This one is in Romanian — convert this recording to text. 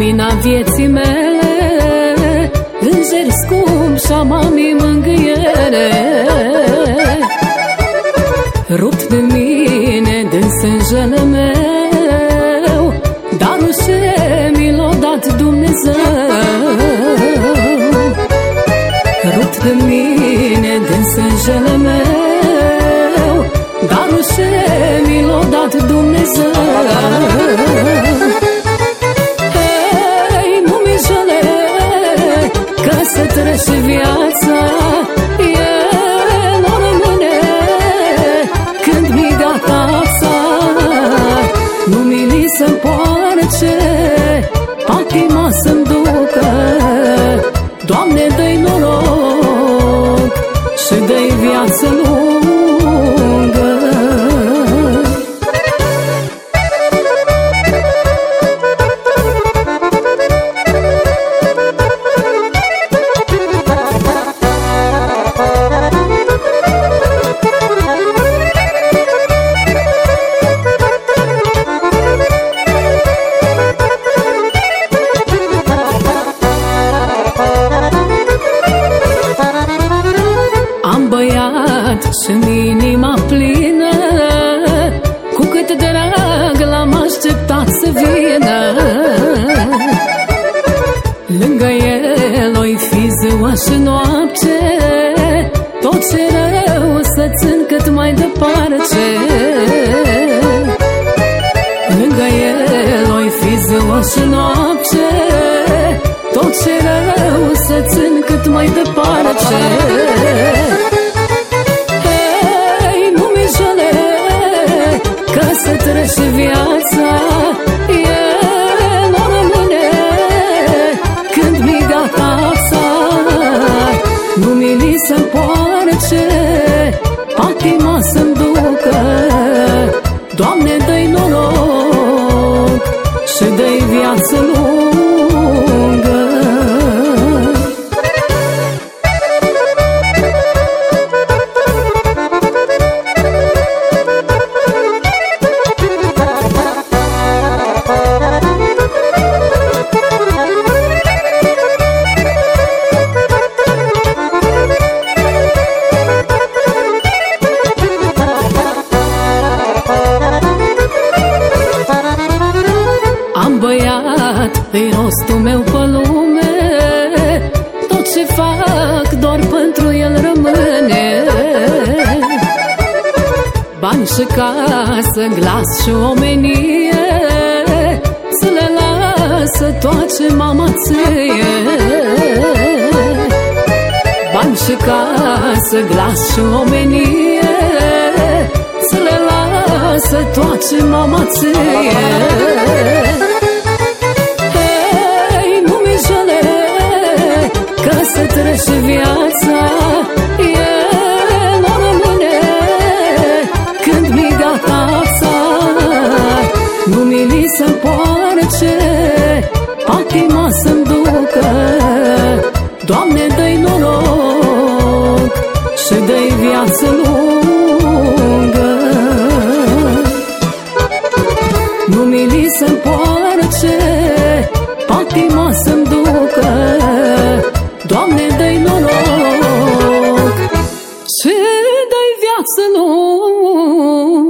lumina vieții mele Înger scump și-a mamii mângâiere. Rupt de mine din sângele meu Darul ce mi l-a dat Dumnezeu. Rupt de mine din sângele meu Darul ce mi l-a dat Dumnezeu. Trece viața E nu rămâne. Când mi da tața Nu mi li să-mi poarce Patima să-mi ducă. Doamne, dă-i noroc Și dă-i viață lungă băiat și inima plină. Cu cât drag l-am așteptat să vină. Lângă el o fi ziua și noapte. Tot ce rău să țin cât mai departe. Lângă el o fi ziua și noapte. Tot ce rău să țin cât mai departe rostul meu pe lume. Tot ce fac doar pentru el rămâne. Bani și casă, glas și omenie Să le lasă toate mama ție. Bani și casă, glas și omenie Să le lasă toate mama ție trece viața E nu rămâne. Când mi da tața Nu mi li să-mi poarce Patima să-mi ducă. Doamne, dă-i noroc Și dă-i viață lungă. Nu mi li să-mi poarce Patima să-mi يعصلون